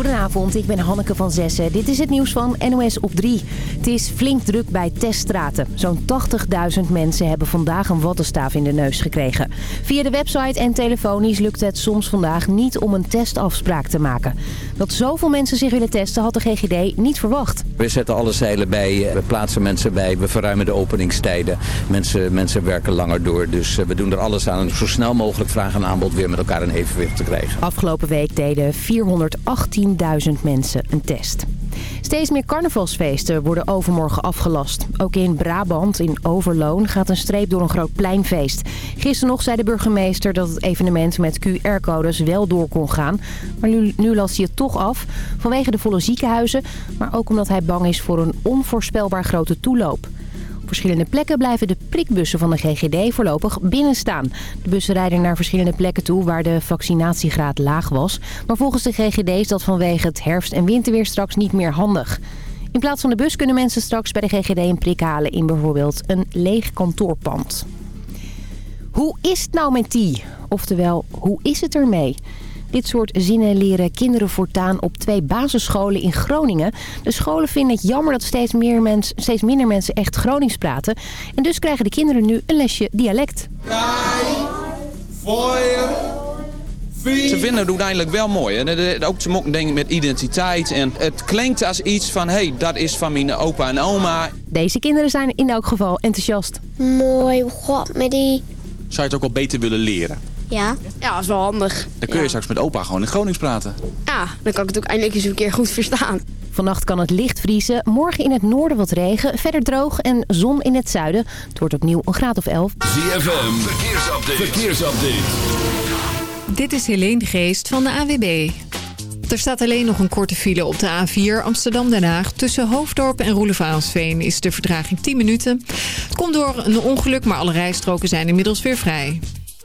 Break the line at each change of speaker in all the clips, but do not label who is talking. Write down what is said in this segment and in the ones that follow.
Goedenavond, ik ben Hanneke van Zessen. Dit is het nieuws van NOS op 3. Het is flink druk bij teststraten. Zo'n 80.000 mensen hebben vandaag een wattenstaaf in de neus gekregen. Via de website en telefonisch lukt het soms vandaag niet om een testafspraak te maken. Dat zoveel mensen zich willen testen had de GGD niet verwacht.
We zetten alle zeilen bij, we plaatsen mensen bij, we verruimen de openingstijden. Mensen, mensen werken langer door, dus eh, we doen er alles aan om zo snel mogelijk vraag en aanbod weer met elkaar in evenwicht te krijgen.
Afgelopen week deden 418.000 mensen een test. Steeds meer carnavalsfeesten worden overmorgen afgelast. Ook in Brabant, in Overloon, gaat een streep door een groot pleinfeest. Gisteren nog zei de burgemeester dat het evenement met QR-codes wel door kon gaan. Maar nu, nu last hij het toch af, vanwege de volle ziekenhuizen... maar ook omdat hij bang is voor een onvoorspelbaar grote toeloop verschillende plekken blijven de prikbussen van de GGD voorlopig binnenstaan. De bussen rijden naar verschillende plekken toe waar de vaccinatiegraad laag was. Maar volgens de GGD is dat vanwege het herfst- en winterweer straks niet meer handig. In plaats van de bus kunnen mensen straks bij de GGD een prik halen in bijvoorbeeld een leeg kantoorpand. Hoe is het nou met die? Oftewel, hoe is het ermee? Dit soort zinnen leren kinderen voortaan op twee basisscholen in Groningen. De scholen vinden het jammer dat steeds, meer mens, steeds minder mensen echt Gronings praten. En dus krijgen de kinderen nu een lesje dialect.
Ze vinden het uiteindelijk wel mooi. En ook ze denken met identiteit. En het klinkt als iets van, hé, hey, dat is van mijn opa en oma.
Deze kinderen zijn in elk geval enthousiast.
Mooi, god, met die...
Zou je het ook wel beter willen leren?
Ja. Ja, dat is wel handig.
Dan kun je
ja.
straks met opa gewoon in Gronings praten.
Ja, dan kan ik het ook eindelijk eens een keer goed verstaan.
Vannacht kan het licht vriezen. Morgen in het noorden wat regen. Verder droog en zon in het zuiden. Het wordt opnieuw een graad of 11.
ZFM, verkeersupdate. verkeersupdate.
Dit is Helene Geest van de AWB. Er staat alleen nog een korte file op de A4 Amsterdam-Den Haag. Tussen Hoofddorp en Roelevarensveen is de vertraging 10 minuten. Het komt door een ongeluk, maar alle rijstroken zijn inmiddels weer vrij.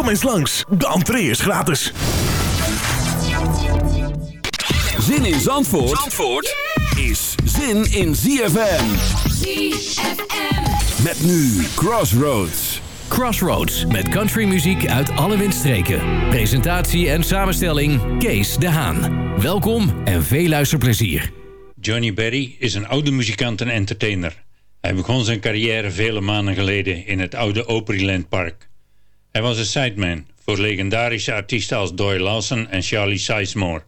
Kom eens langs, de entree is gratis.
Zin in Zandvoort, Zandvoort is zin in ZFM.
ZFM.
Met nu Crossroads.
Crossroads met countrymuziek uit alle windstreken. Presentatie en samenstelling Kees de Haan. Welkom en veel luisterplezier.
Johnny Berry is een oude muzikant en entertainer. Hij begon zijn carrière vele maanden geleden in het oude Opryland Park. Hij was een sideman voor legendarische artiesten als Doyle Lawson en Charlie Sizemore.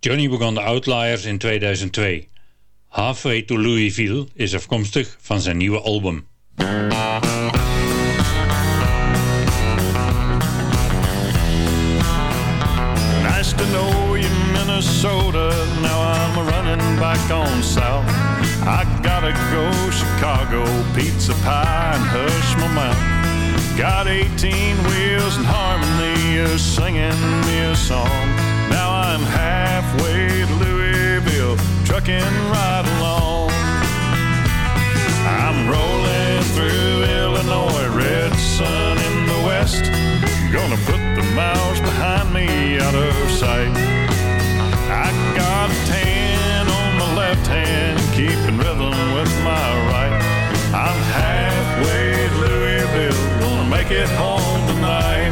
Johnny begon de Outliers in 2002. Halfway to Louisville is afkomstig van zijn nieuwe album.
Nice to know you, Minnesota. Now I'm running back on south. I gotta go Chicago, pizza pie, and hush my mouth. Got 18 wheels and harmony is singing me a song. Now I'm halfway to Louisville, trucking right along. I'm rolling through Illinois, red sun in the west. Gonna put the miles behind me out of sight. I got a tan on my left hand, keeping rhythm with my right. I'm home tonight.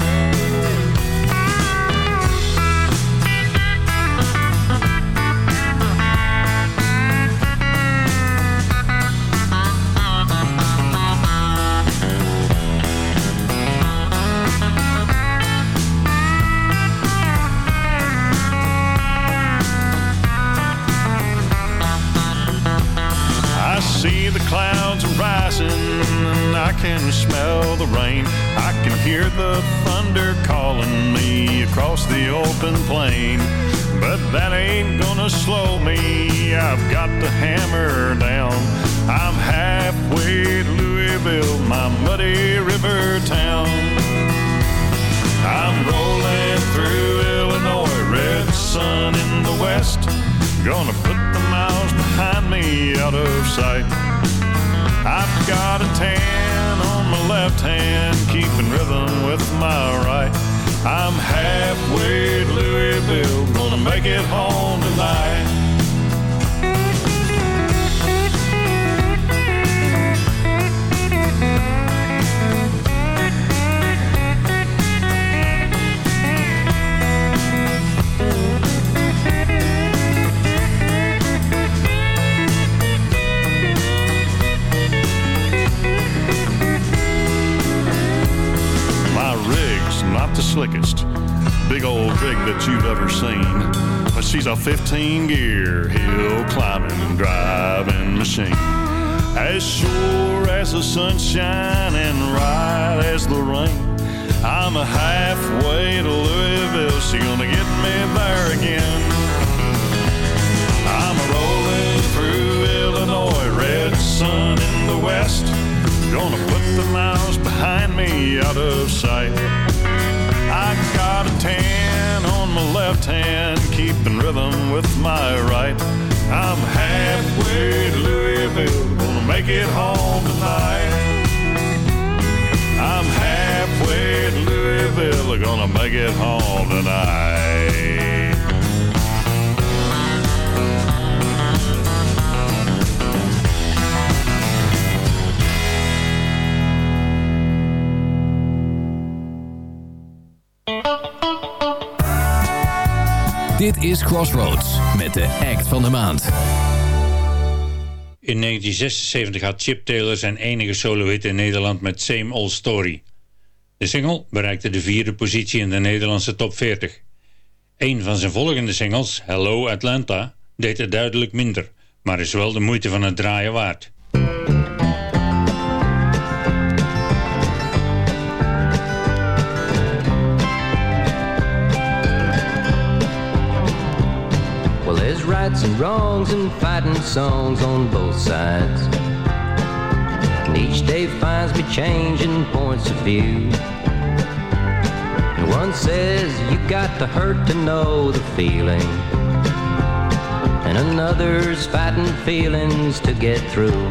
I see the clouds rising and I can smell the rain. I can hear the thunder calling me across the open plain. But that ain't gonna slow me. I've got the hammer down. I'm halfway to Louisville, my muddy river town. I'm rolling through Illinois, red sun in the west. Gonna put the miles behind me out of sight. I've left hand, keeping rhythm with my right. I'm halfway to Louisville, gonna make it home tonight. Slickest, big old rig that you've ever seen. But she's a 15 gear hill climbing, driving machine. As sure as the sunshine and right as the rain. I'm a halfway to Louisville, she gonna get me there again. I'm rolling through Illinois, red sun in the west. Gonna put the miles behind me out of sight. I got a tan on my left hand, keeping rhythm with my right. I'm halfway to Louisville, gonna make it home tonight. I'm halfway to Louisville, gonna make it home tonight.
Dit is Crossroads met de act van de maand.
In 1976 had Chip Taylor zijn enige solo-hit in Nederland met Same Old Story. De single bereikte de vierde positie in de Nederlandse top 40. Een van zijn volgende singles, Hello Atlanta, deed het duidelijk minder, maar is wel de moeite van het draaien waard.
Rights and wrongs and fighting songs on both sides. And each day finds me changing points of view. And one says you got to hurt to know the feeling. And another's fighting feelings to get through.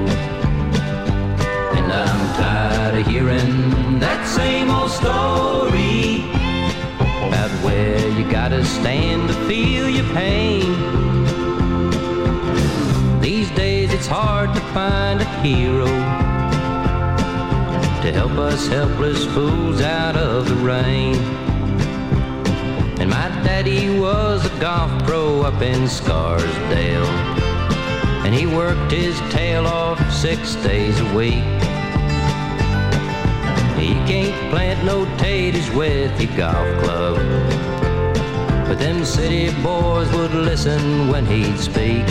And I'm tired of hearing that same old story about where you gotta stand to feel your pain. It's hard to find a hero to help us helpless fools out of the rain. And my daddy was a golf pro up in Scarsdale, and he worked his tail off six days a week. He can't plant no taters with your golf club. But them city boys would listen when he'd speak.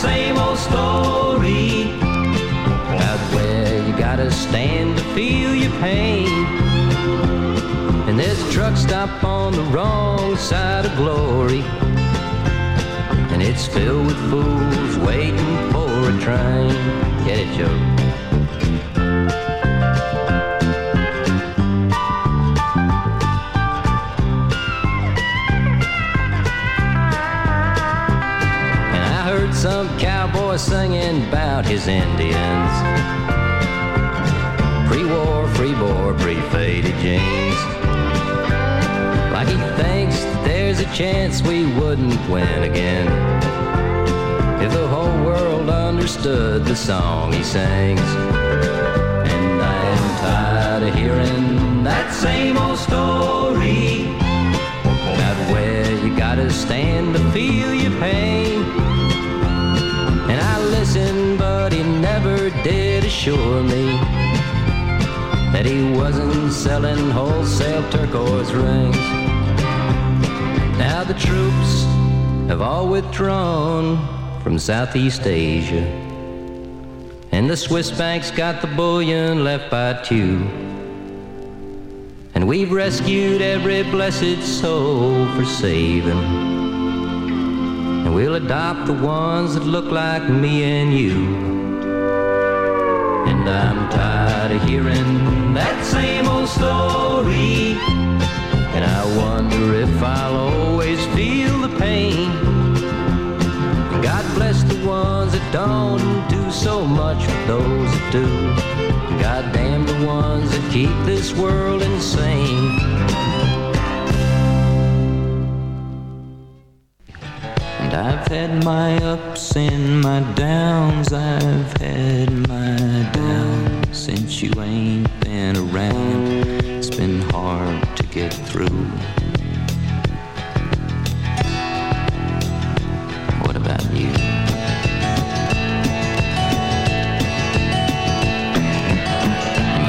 Same old story about where you gotta stand to feel your pain. And there's a truck stop on the wrong side of glory. And it's filled with fools waiting for a train. Get it, Joe? Some cowboy singing about his Indians. Pre-war, free-bore, pre-faded jeans. Like he thinks there's a chance we wouldn't win again. If the whole world understood the song he sings. And I am tired of hearing that same old story about where you gotta stand to feel your pain. And but he never did assure me that he wasn't selling wholesale turquoise rings. Now the troops have all withdrawn from Southeast Asia. And the Swiss bank's got the bullion left by two. And we've rescued every blessed soul for saving. We'll adopt the ones that look like me and you. And I'm tired of hearing that same old story. And I wonder if I'll always feel the pain. God bless the ones that don't do so much for those that do. God damn the ones that keep this world insane. And I've had my ups and my downs. I've had my downs since you ain't been around. It's been hard to get through. What about you?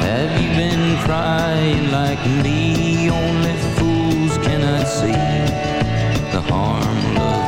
Have you been crying like me? Only fools cannot see the harm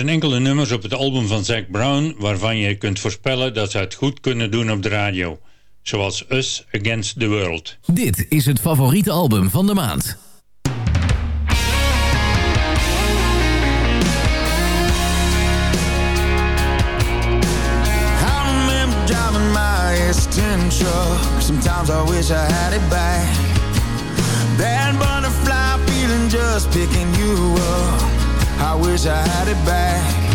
zijn enkele nummers op het album van Zack Brown waarvan je kunt voorspellen dat ze het goed kunnen doen op de radio. Zoals Us Against the World.
Dit is het favoriete album van de maand.
Sometimes I wish I had it back butterfly feeling just picking you up I wish I had it back.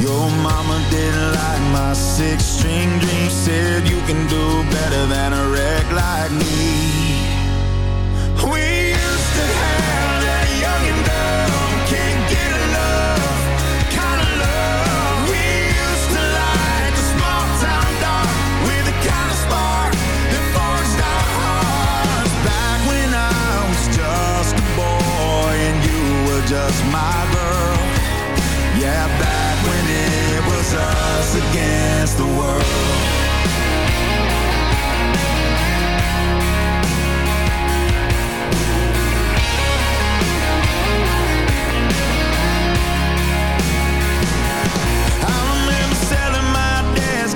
Your mama didn't like my six-string dream Said you can do better than a wreck like me. just my girl. Yeah, back when it was us against the world.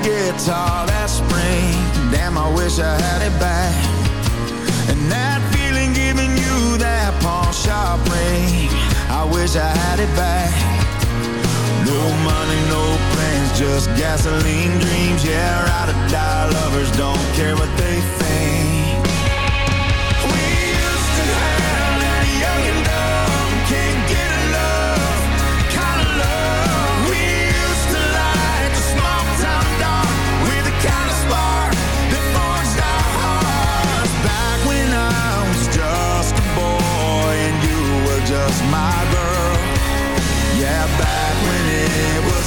guitar that spring Damn, I wish I had it back wish I had it back. No money, no plans, just gasoline dreams. Yeah, ride or die, lovers don't care what they think.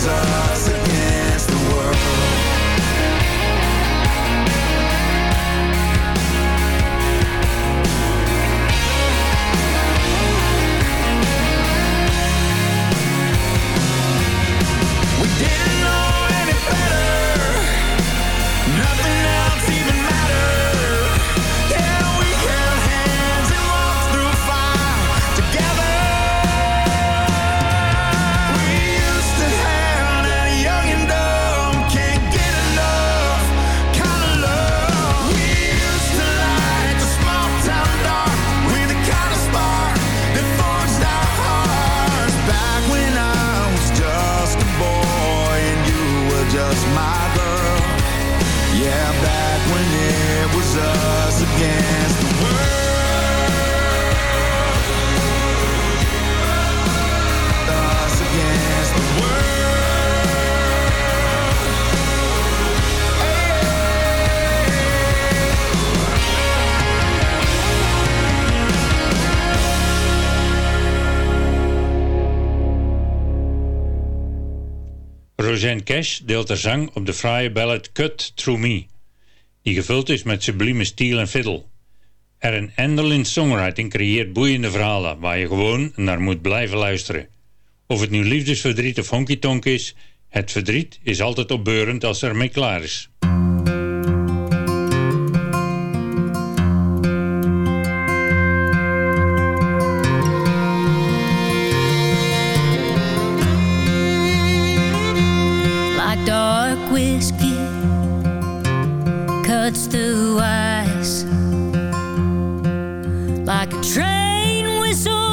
side
Roseanne Cash deelt haar zang op de fraaie ballad Cut Through Me, die gevuld is met sublieme steel en fiddle. een Enderlin's songwriting creëert boeiende verhalen waar je gewoon naar moet blijven luisteren. Of het nu liefdesverdriet of honky-tonk is, het verdriet is altijd opbeurend als er mee klaar is.
dark whiskey cuts through ice like a train whistle.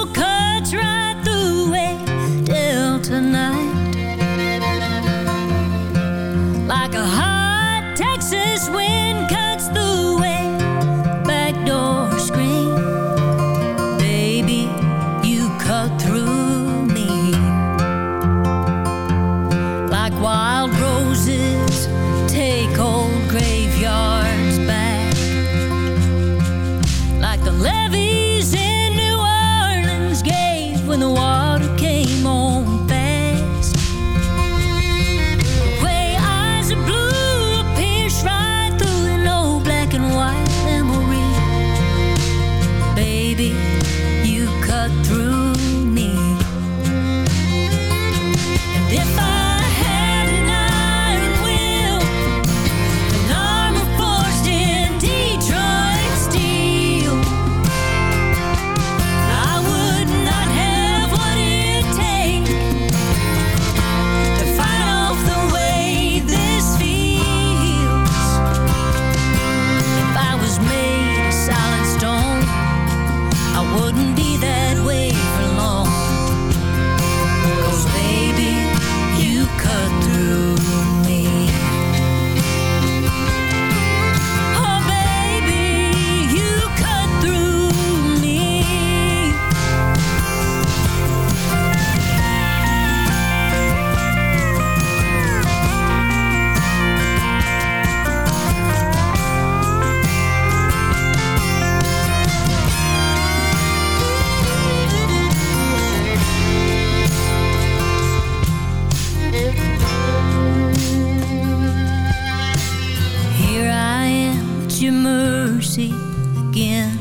see again.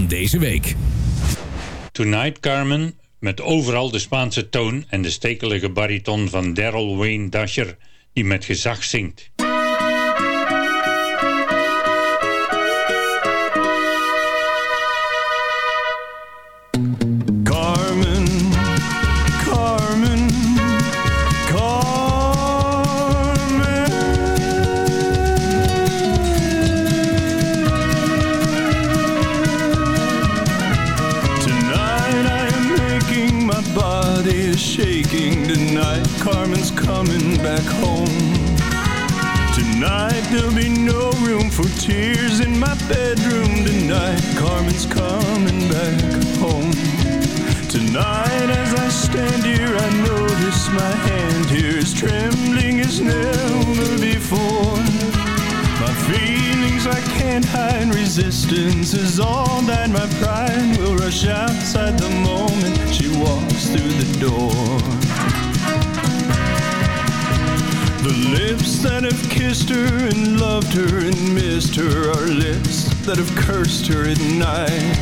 Van deze week.
Tonight Carmen, met overal de Spaanse toon en de stekelige bariton van Daryl Wayne Dasher, die met gezag zingt.
There'll be no room for tears in my bedroom. Tonight Carmen's coming back home. Tonight as I stand here, I notice my hand here is trembling as never before. My feelings I can't hide, resistance is all that my pride will rush outside the moment she walks through the door. The lips that have kissed her and loved her and missed her are lips that have cursed her at night.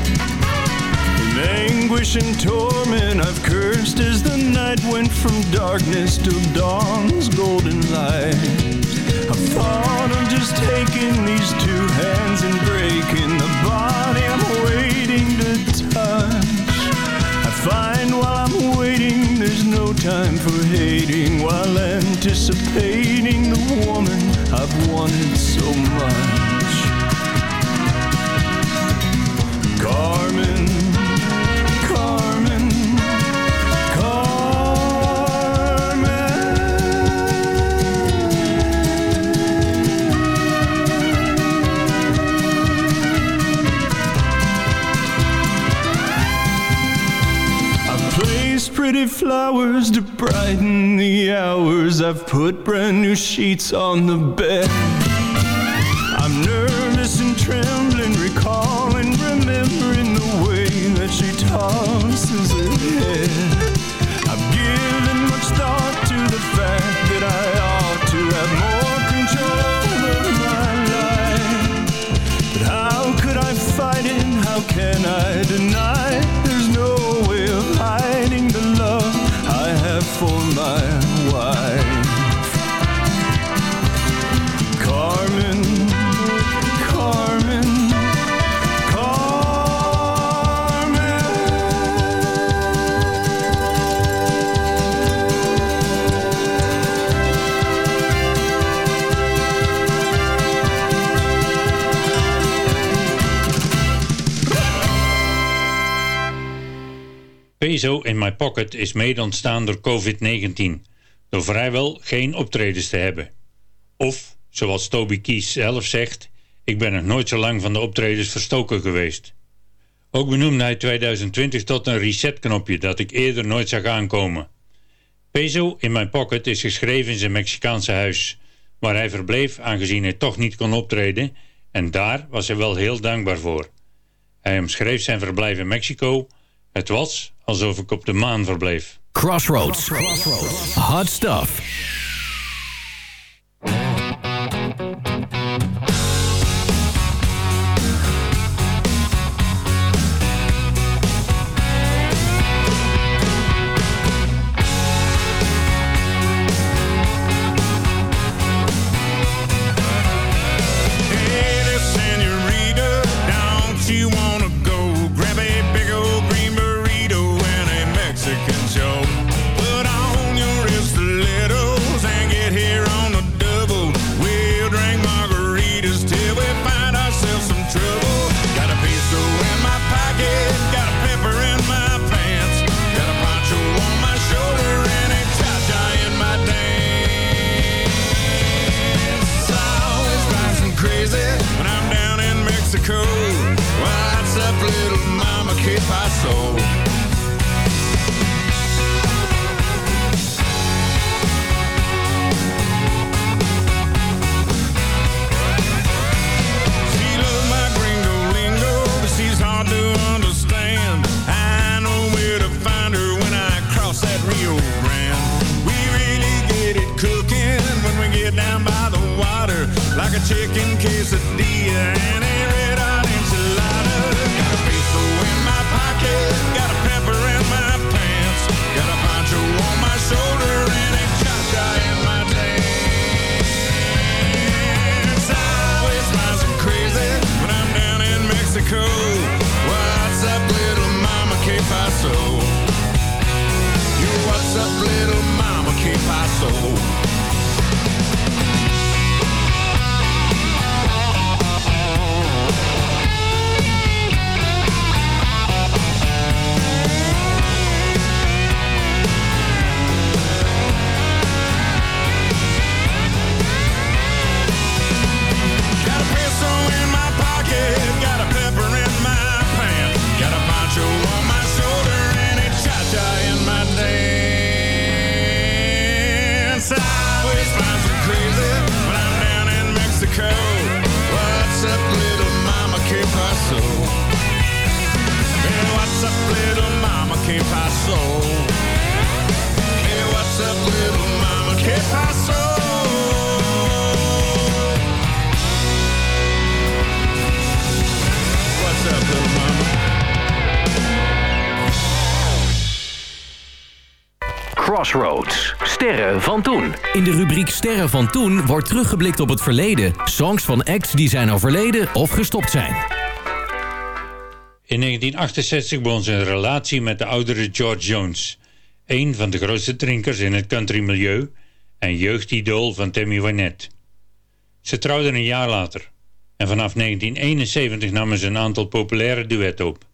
In anguish and torment I've cursed as the night went from darkness till dawn's golden light. I thought of just taking these two hands and breaking the body I'm waiting to. I find while I'm waiting there's no time for hating while anticipating the woman I've wanted so much. Carmen, I've pretty flowers to brighten the hours. I've put brand new sheets on the bed. I'm nervous and trembling, recalling, remembering the way that she tosses her head. I've given much thought to the fact that I ought to have more control of my life. But how could I fight it? How can I
Peso in My Pocket is mede ontstaan door COVID-19, door vrijwel geen optredens te hebben. Of, zoals Toby Keith zelf zegt, ik ben nog nooit zo lang van de optredens verstoken geweest. Ook benoemde hij 2020 tot een resetknopje dat ik eerder nooit zag aankomen. Peso in My Pocket is geschreven in zijn Mexicaanse huis, waar hij verbleef aangezien hij toch niet kon optreden en daar was hij wel heel dankbaar voor. Hij omschreef zijn verblijf in Mexico. Het was alsof ik op de maan verbleef.
Crossroads. Hot stuff.
Crossroads. Sterren van toen. In de rubriek Sterren van toen wordt teruggeblikt op het verleden. Songs van acts die zijn overleden of gestopt zijn.
In 1968 begon ze een relatie met de oudere George Jones. Een van de grootste drinkers in het countrymilieu en jeugdidool van Tammy Wynette. Ze trouwden een jaar later. En vanaf 1971 namen ze een aantal populaire duetten op.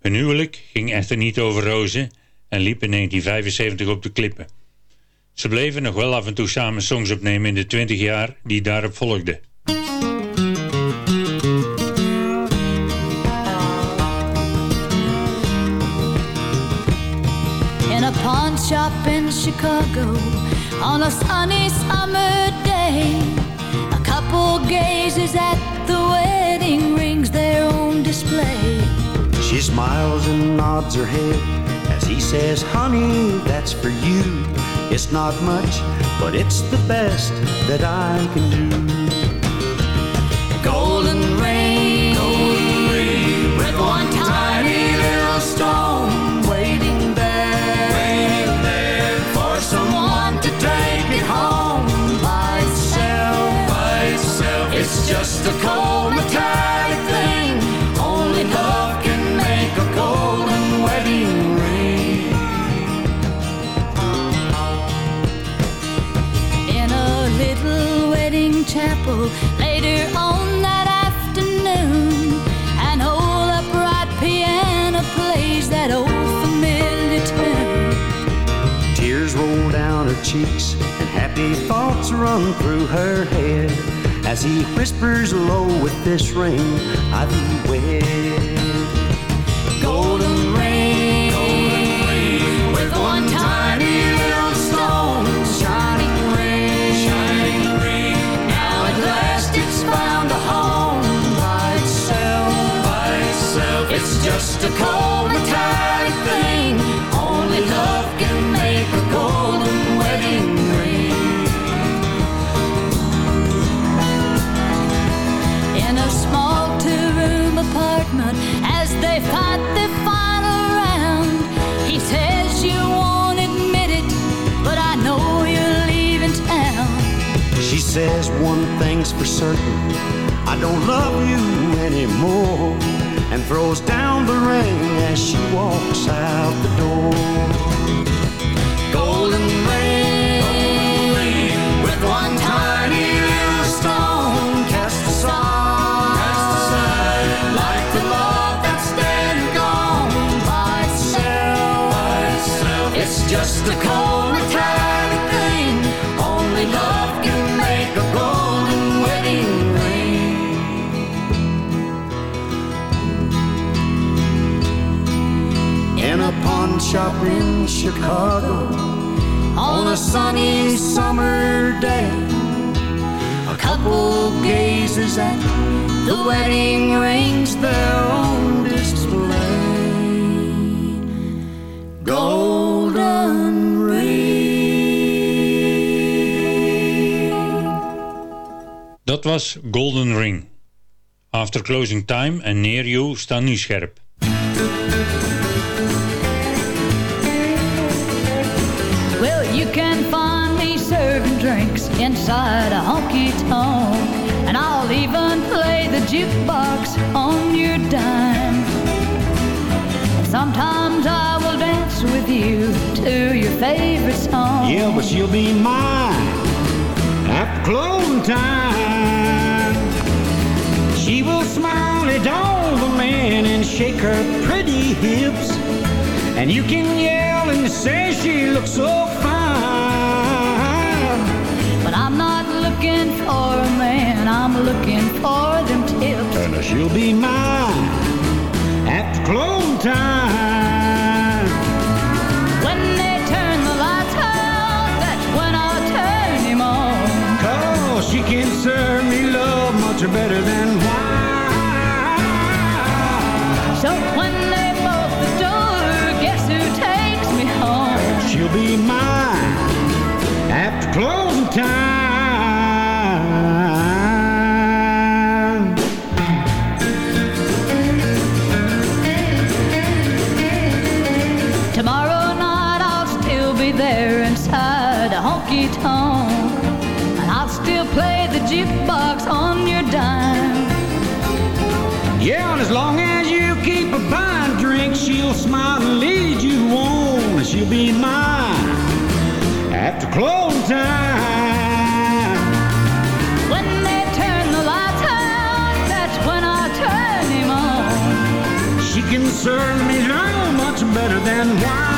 Hun huwelijk ging echter niet over rozen en liep in 1975 op de klippen. Ze bleven nog wel af en toe samen songs opnemen in de 20 jaar die daarop volgden.
in a pawn shop in Chicago on a sunny summer day. A couple gazes at the wedding rings there on display.
She smiles and nods her head he says, Honey, that's for you. It's not much, but it's the best that I can do.
Golden ring, golden ring, with one tiny little stone waiting there, for someone to take it home by itself, by itself. It's just a
thoughts through her head as he whispers low with this ring, I thee wed.
Golden ring, golden ring, with one tiny little stone, shining ring, shining ring. Now at last it's found a home by itself, by itself. It's just a cold says
one thing's for certain, I don't love you anymore, and throws down the ring as she walks out the door.
Golden ring, with one tiny little stone cast aside, cast aside, like the love that's and gone by itself, by itself. It's just a cold
pawn shop in Chicago
on a sunny summer day. A couple gazes at the wedding rings there on display. Golden ring.
Dat was Golden Ring. After Closing Time en Near You staan nu scherp.
Drinks inside a honky tonk. And I'll even play the jukebox on your dime. Sometimes I will dance with you to your favorite song.
Yeah, but she'll be mine after closing time. She will smile at all the men and shake her pretty hips. And you can yell and say she looks so
looking for a man, I'm looking for them tips.
And she'll be mine after closing time.
When they turn the lights out, that's when I turn him on.
Cause she can serve me love much better than wine.
So when they bolt the door, guess who takes me home?
She'll be mine after closing time.
Inside honky tonk. And I'll still play the jukebox on your dime.
Yeah, and as long as you keep her buying drinks, she'll smile and lead you on. And she'll be mine after closing time.
When they turn the lights out, that's when I turn him on.
She can serve me love much better than wine.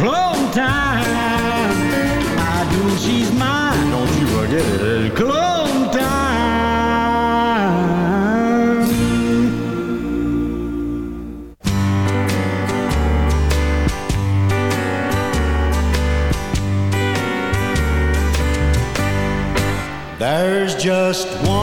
Closing time. I do, she's mine. Don't you forget it. Closing time.
There's just one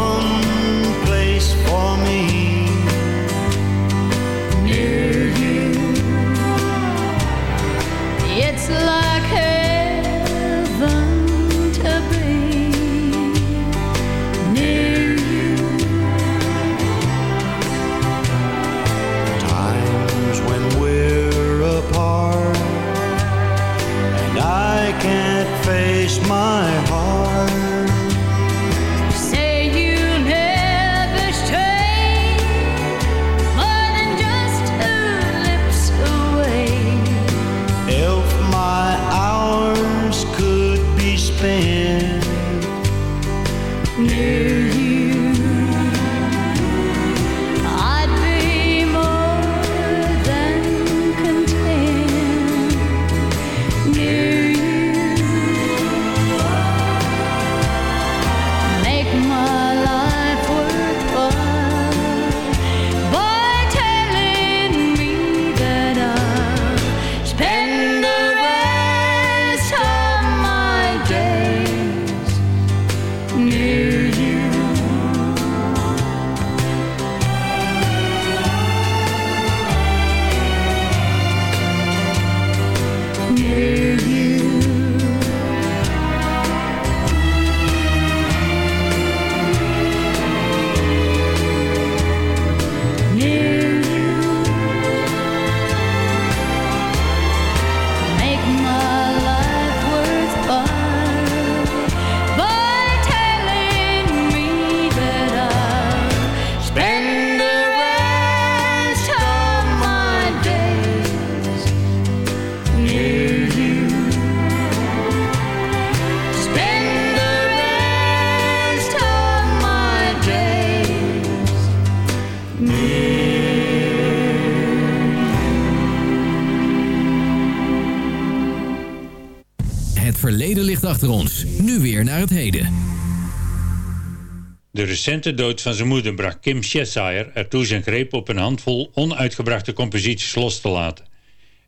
recente dood van zijn moeder bracht Kim Cheshire ertoe zijn greep op een handvol onuitgebrachte composities los te laten.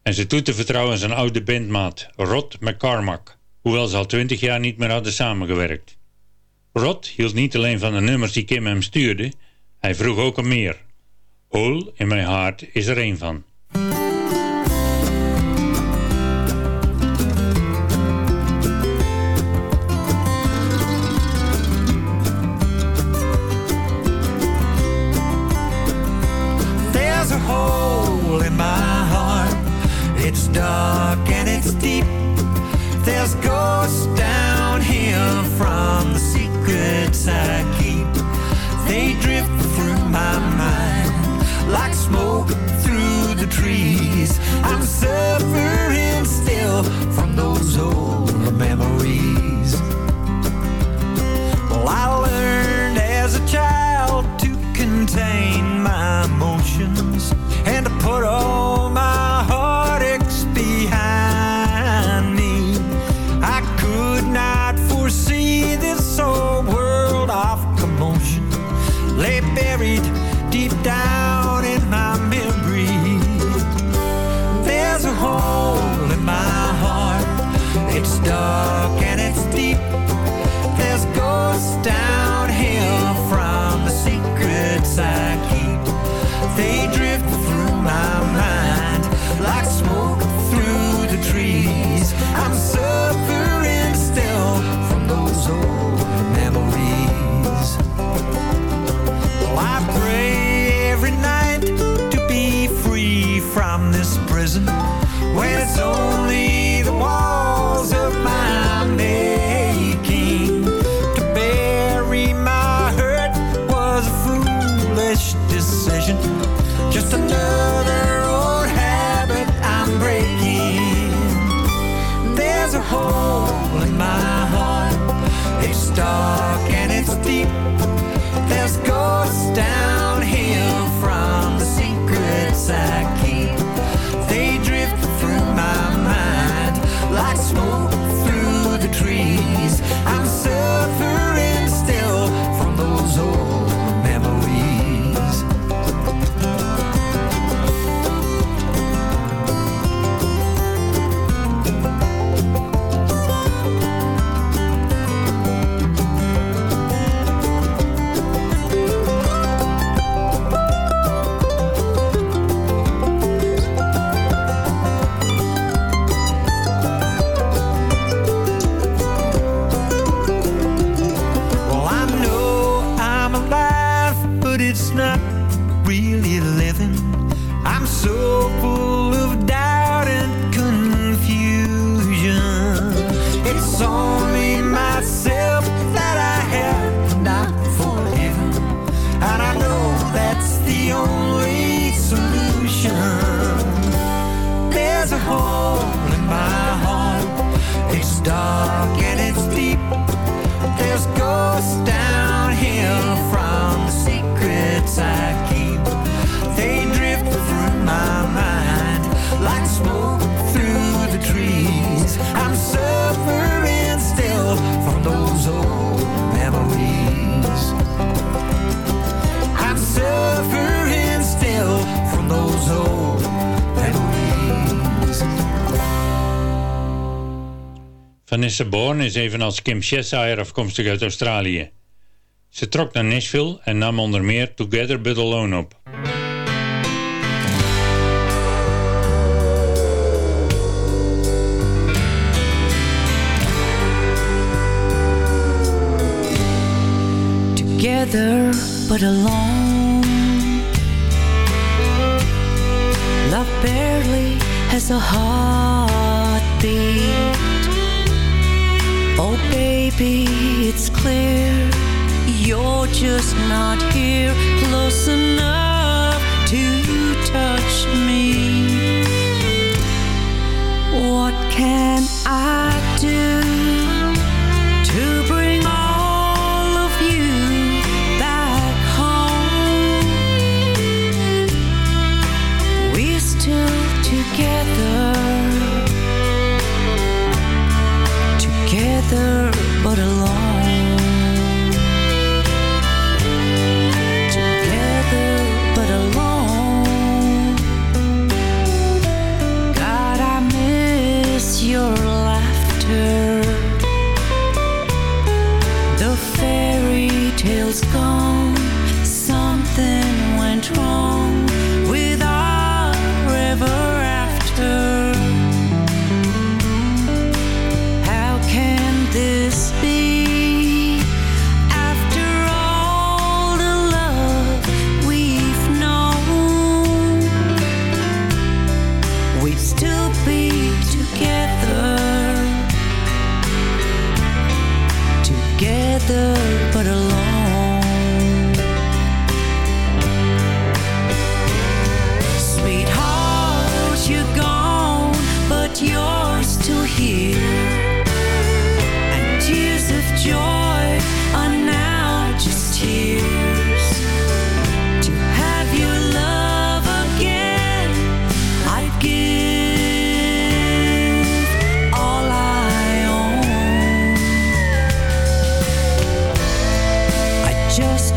En ze toe te vertrouwen aan zijn oude bandmaat Rod McCormack, hoewel ze al twintig jaar niet meer hadden samengewerkt. Rod hield niet alleen van de nummers die Kim hem stuurde, hij vroeg ook om meer. Hole in My Heart is er één van.
It's dark and it's deep. There's ghosts down here from the secrets I keep. They drift through my mind like smoke through the trees. I'm suffering still from those old memories
Bourne is evenals Kim Cheshire afkomstig uit Australië. Ze trok naar Nashville en nam onder meer Together But Alone op.
Together But Alone Love barely has a heartbeat Oh baby, it's clear You're just not here Close enough to touch me. What can I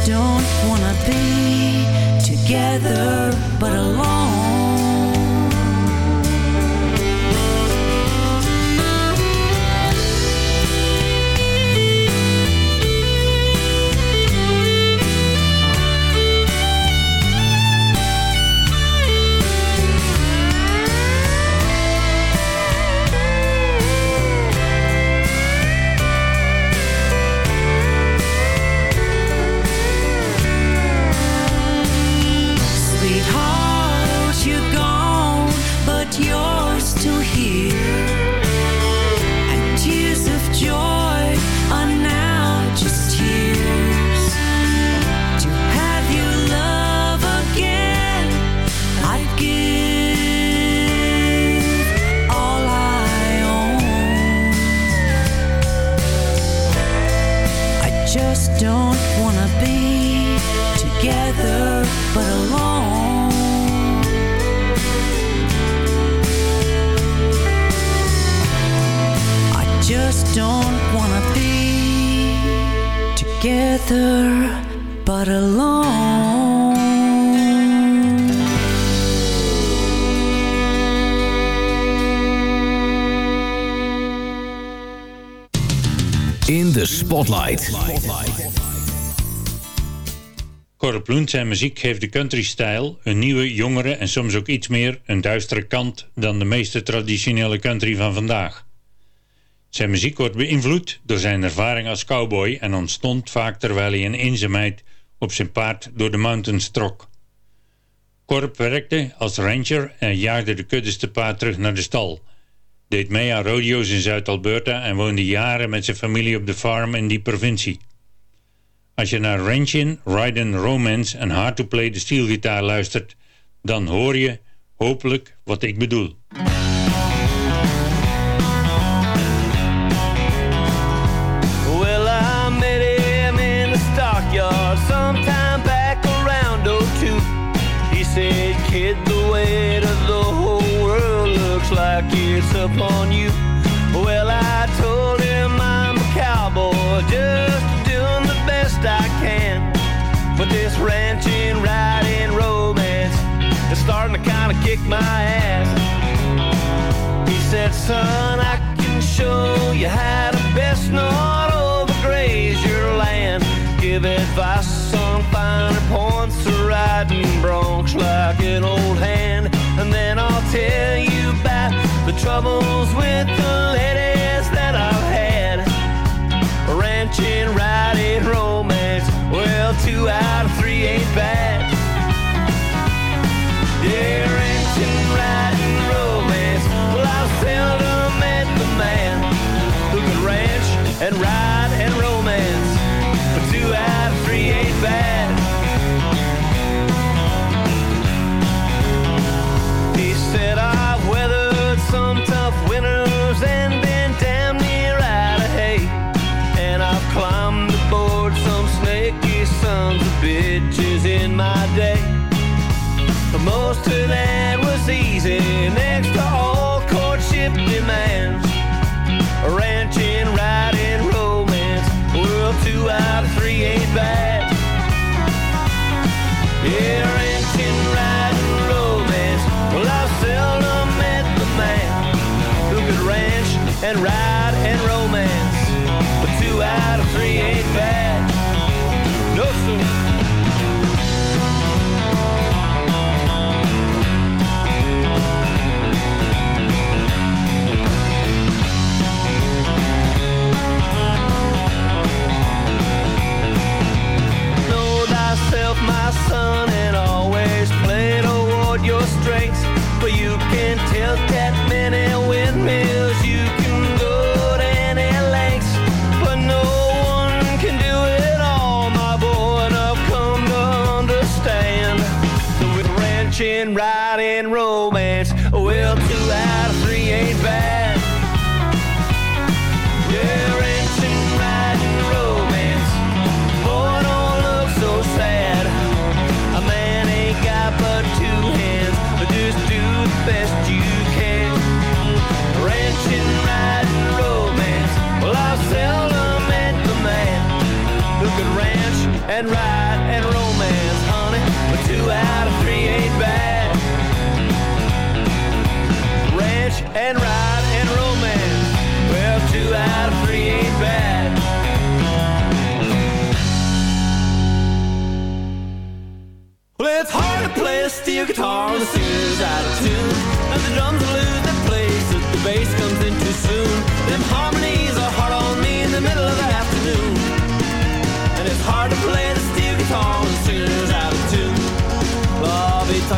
don't wanna be together but alone.
De Spotlight.
Corp Loent zijn muziek geeft de country-stijl een nieuwe, jongere en soms ook iets meer een duistere kant dan de meeste traditionele country van vandaag. Zijn muziek wordt beïnvloed door zijn ervaring als cowboy en ontstond vaak terwijl hij in eenzaamheid op zijn paard door de mountains trok. Corp werkte als rancher en jaagde de kuddes te paard terug naar de stal. Deed mee aan rodeo's in Zuid-Alberta en woonde jaren met zijn familie op de farm in die provincie. Als je naar Ranchin, Riding Romance en Hard to Play de steelgitaar luistert, dan hoor je hopelijk wat ik bedoel.
Son, I can show you how to best not overgraze your land. Give advice on finer points of riding broncs like an old hand. And then I'll tell you about the troubles with the ladies that I've had. Ranching, riding, romance. Well, two out of three ain't bad. And ride and ride and ride and romance, honey. But two out of three ain't bad. Ranch and ride and romance. Well, two out of three ain't bad. Well, it's hard to play a steel guitar when the singer's out of tune. And the drums lose their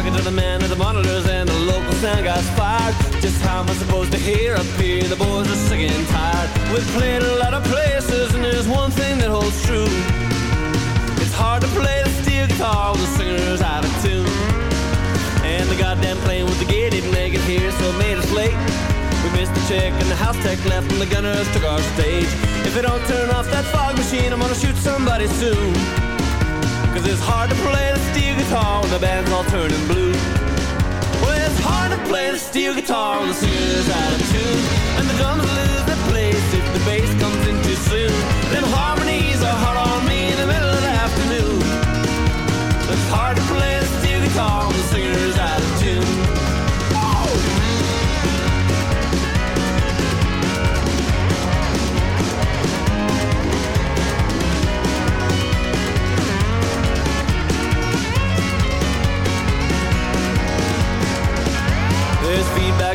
talking to the man at the monitors and the local sound guy's fired. Just how am I supposed to hear up here? The boys are sick and tired. We've played a lot of places and there's one thing that holds true. It's hard to play the steel guitar when the singer's out of tune. And the goddamn plane with the gear didn't make it here, so it made us late. We missed the check and the house tech left and the gunners took our stage. If they don't turn off that fog machine, I'm gonna shoot somebody soon. Cause it's hard to play the steel guitar when the band's all turning blue. Well, it's hard to play the steel guitar when the singer's out of tune. And the drums lose their place if the bass comes in too soon. Them harmonies are hard on me in the middle of the afternoon. It's hard to play the steel guitar when the singer's out of tune.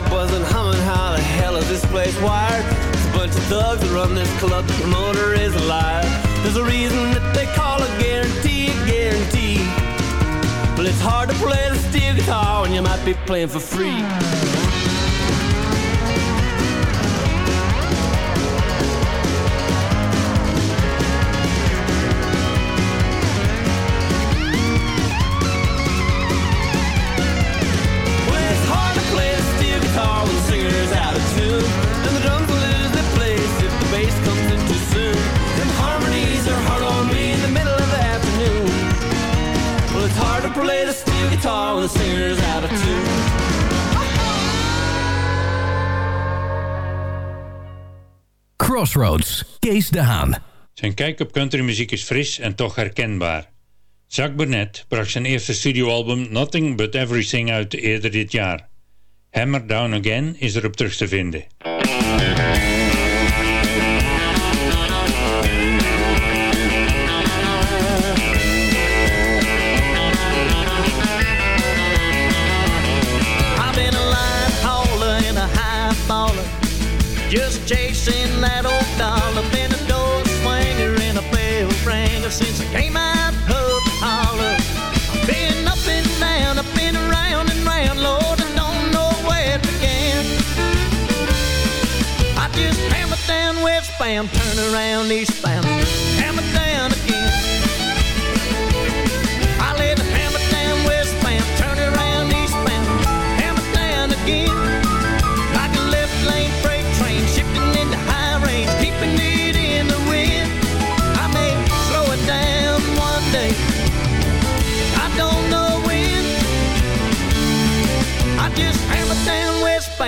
Buzzing, humming. How the hell is this place wired? It's a bunch of thugs that run this club. The promoter is alive. There's a reason that they call a guarantee a guarantee. Well, it's hard to play the steel guitar when you might be playing for free. Singer's out of tune.
Crossroads, Kees de Haan.
Zijn kijk op countrymuziek is fris en toch herkenbaar. Zach Burnett bracht zijn eerste studioalbum Nothing But Everything uit eerder dit jaar. Hammer Down Again is erop terug te vinden.
Since I came out of the holler. I've been up and down, I've been around and round, Lord, I don't know where it began. I just hammer down westbound, turn around eastbound,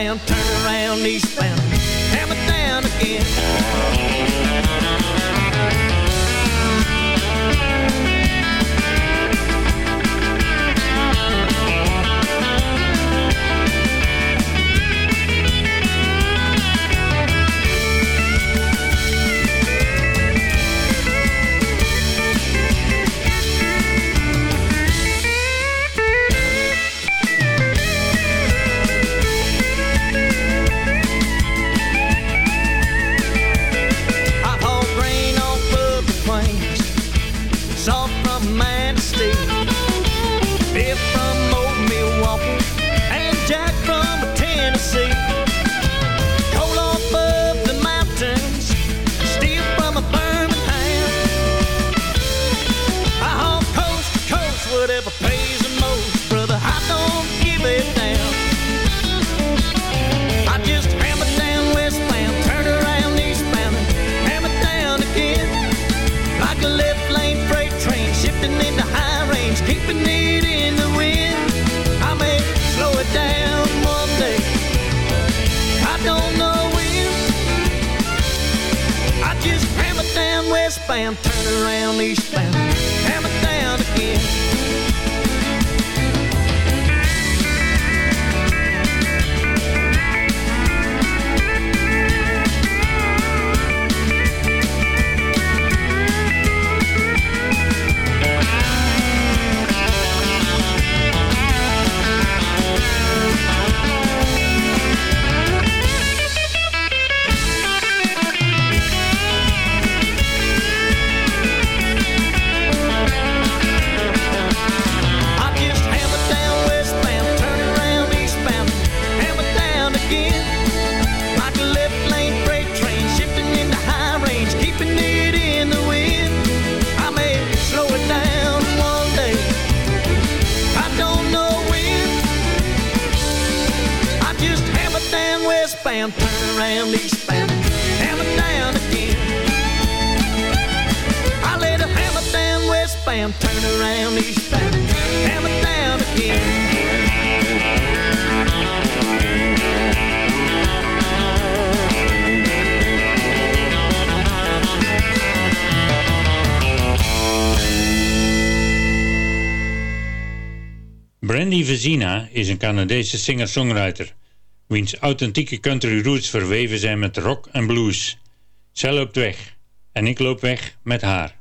westbound, turn around eastbound, hammer down again. Tennessee. bam, turn around, these
Brandy Vezina is een Canadese singer-songwriter, wiens authentieke country roots verweven zijn met rock en blues. Zij loopt weg en ik loop weg met haar.